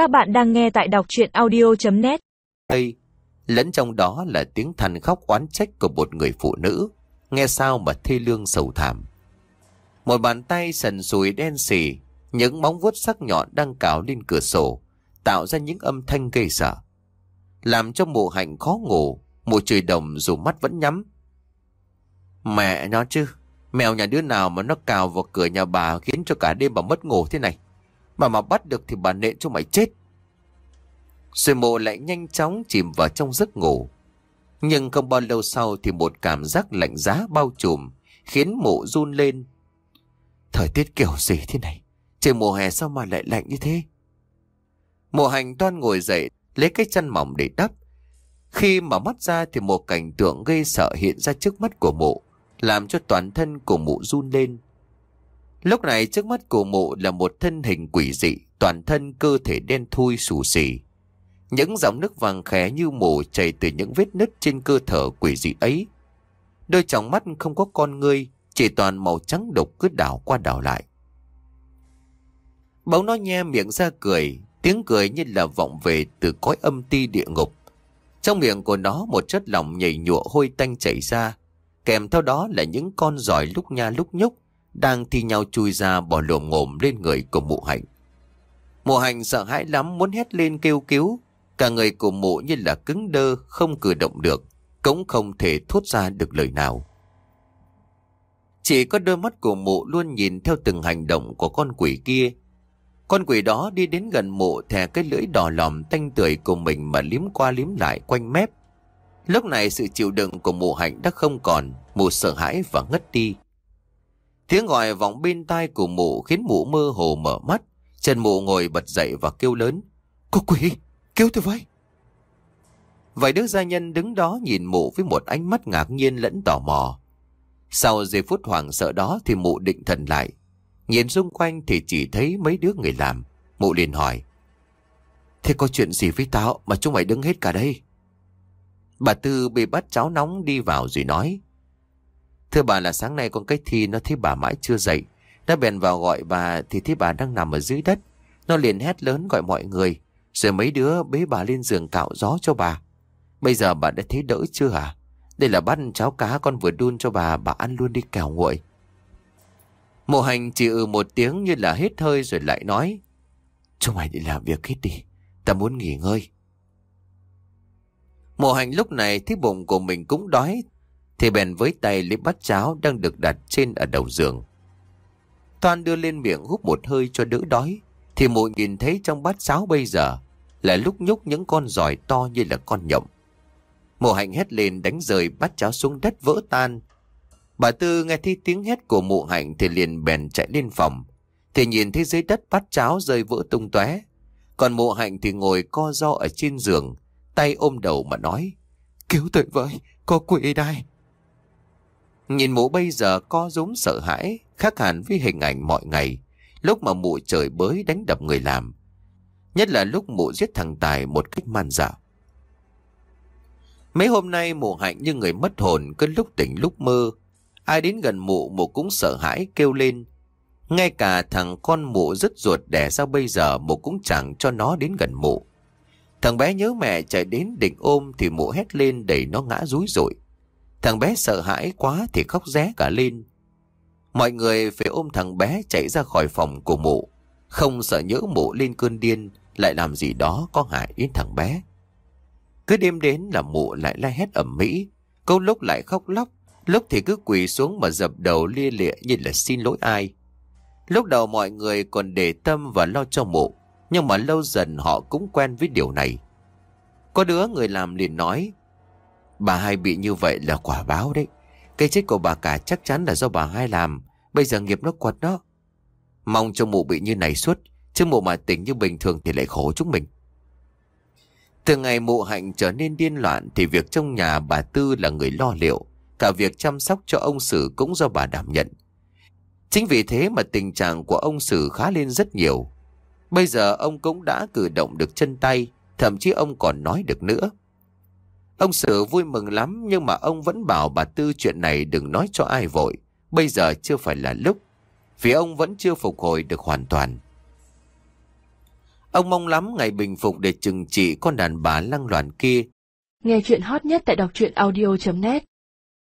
Các bạn đang nghe tại đọc chuyện audio.net đây, lẫn trong đó là tiếng than khóc oán trách của một người phụ nữ, nghe sao mà thê lương sầu thảm. Một bàn tay sần sùi đen xì, những móng vuốt sắc nhọn đang cào lên cửa sổ, tạo ra những âm thanh gây sợ. Làm cho mụ hạnh khó ngủ, mụ chửi đồng dù mắt vẫn nhắm. Mẹ nó chứ, mèo nhà đứa nào mà nó cào vào cửa nhà bà khiến cho cả đêm bà mất ngủ thế này. Mà mà bắt được thì bà nện cho mày chết. Rồi mộ lại nhanh chóng chìm vào trong giấc ngủ. Nhưng không bao lâu sau thì một cảm giác lạnh giá bao trùm, khiến mộ run lên. Thời tiết kiểu gì thế này? Trời mùa hè sao mà lại lạnh như thế? Mộ hành toan ngồi dậy, lấy cái chân mỏng để đắp. Khi mà mắt ra thì một cảnh tượng gây sợ hiện ra trước mắt của mộ, làm cho toàn thân của mụ run lên. Lúc này trước mắt của mụ là một thân hình quỷ dị, toàn thân cơ thể đen thui xù xì. Những dòng nước vàng khẽ như mù chảy từ những vết nứt trên cơ thể quỷ dị ấy. Đôi tròng mắt không có con ngươi, chỉ toàn màu trắng đục cứ đảo qua đảo lại. Bóng nó nhe miệng ra cười, tiếng cười như là vọng về từ cõi âm ti địa ngục. Trong miệng của nó một chất lỏng nhảy nhụa hôi tanh chảy ra, kèm theo đó là những con giỏi lúc nha lúc nhúc, đang thi nhau chui ra bỏ lồm ngồm lên người của mụ hạnh. Mụ hạnh sợ hãi lắm muốn hét lên kêu cứu, cả người của mụ như là cứng đơ không cử động được, cũng không thể thốt ra được lời nào. Chỉ có đôi mắt của mụ luôn nhìn theo từng hành động của con quỷ kia. Con quỷ đó đi đến gần mụ thè cái lưỡi đỏ lòm tanh tưởi của mình mà liếm qua liếm lại quanh mép. Lúc này sự chịu đựng của mụ hạnh đã không còn, mụ sợ hãi và ngất đi. Tiếng gọi vọng bên tai của mụ khiến mụ mơ hồ mở mắt. Trần mụ ngồi bật dậy và kêu lớn. Có quỷ, kêu tôi với. Vài đứa gia nhân đứng đó nhìn mụ với một ánh mắt ngạc nhiên lẫn tò mò. Sau giây phút hoảng sợ đó thì mụ định thần lại. Nhìn xung quanh thì chỉ thấy mấy đứa người làm. Mụ liền hỏi. Thế có chuyện gì với tao mà chúng mày đứng hết cả đây? Bà Tư bị bắt cháo nóng đi vào rồi nói. Thưa bà là sáng nay con cái thi nó thấy bà mãi chưa dậy. Nó bèn vào gọi bà thì thấy bà đang nằm ở dưới đất. Nó liền hét lớn gọi mọi người. Rồi mấy đứa bế bà lên giường cạo gió cho bà. Bây giờ bà đã thấy đỡ chưa hả? Đây là bát cháo cá con vừa đun cho bà, bà ăn luôn đi kẻo nguội. Mộ hành chỉ ừ một tiếng như là hết hơi rồi lại nói. Chúng mày đi làm việc hết đi, ta muốn nghỉ ngơi. Mộ hành lúc này thấy bụng của mình cũng đói, thì bèn với tay lấy bát cháo đang được đặt trên ở đầu giường. Toàn đưa lên miệng hút một hơi cho đỡ đói, thì mụ nhìn thấy trong bát cháo bây giờ là lúc nhúc những con giỏi to như là con nhộng. Mộ hạnh hét lên đánh rời bát cháo xuống đất vỡ tan. Bà Tư nghe thấy tiếng hét của mụ hạnh thì liền bèn chạy lên phòng. Thì nhìn thấy dưới đất bát cháo rơi vỡ tung tóe. Còn mụ hạnh thì ngồi co do ở trên giường, tay ôm đầu mà nói. Cứu tôi với, có quỷ đây. Nhìn mụ bây giờ co rúm sợ hãi, khác hẳn với hình ảnh mọi ngày, lúc mà mụ trời bới đánh đập người làm. Nhất là lúc mụ giết thằng Tài một cách man dạo. Mấy hôm nay mụ hạnh như người mất hồn cứ lúc tỉnh lúc mơ. Ai đến gần mụ mụ cũng sợ hãi kêu lên. Ngay cả thằng con mụ rất ruột đẻ ra bây giờ mụ cũng chẳng cho nó đến gần mụ. Thằng bé nhớ mẹ chạy đến định ôm thì mụ hét lên đẩy nó ngã rúi rội. Thằng bé sợ hãi quá thì khóc ré cả lên. Mọi người phải ôm thằng bé chạy ra khỏi phòng của mụ. Không sợ nhớ mụ lên cơn điên lại làm gì đó có hại đến thằng bé. Cứ đêm đến là mụ lại la hét ẩm mỹ, câu lúc lại khóc lóc, lúc thì cứ quỳ xuống mà dập đầu lia lịa như là xin lỗi ai. Lúc đầu mọi người còn để tâm và lo cho mụ, nhưng mà lâu dần họ cũng quen với điều này. Có đứa người làm liền nói, bà hai bị như vậy là quả báo đấy. Cái chết của bà cả chắc chắn là do bà hai làm, bây giờ nghiệp nó quật đó. Mong cho mụ bị như này suốt, chứ mụ mà tỉnh như bình thường thì lại khổ chúng mình. Từ ngày mụ hạnh trở nên điên loạn thì việc trong nhà bà Tư là người lo liệu. Cả việc chăm sóc cho ông Sử cũng do bà đảm nhận. Chính vì thế mà tình trạng của ông Sử khá lên rất nhiều. Bây giờ ông cũng đã cử động được chân tay, thậm chí ông còn nói được nữa. Ông Sử vui mừng lắm nhưng mà ông vẫn bảo bà Tư chuyện này đừng nói cho ai vội. Bây giờ chưa phải là lúc, vì ông vẫn chưa phục hồi được hoàn toàn. Ông mong lắm ngày bình phục để trừng trị con đàn bà lăng loạn kia. Nghe chuyện hot nhất tại đọc truyện audio.net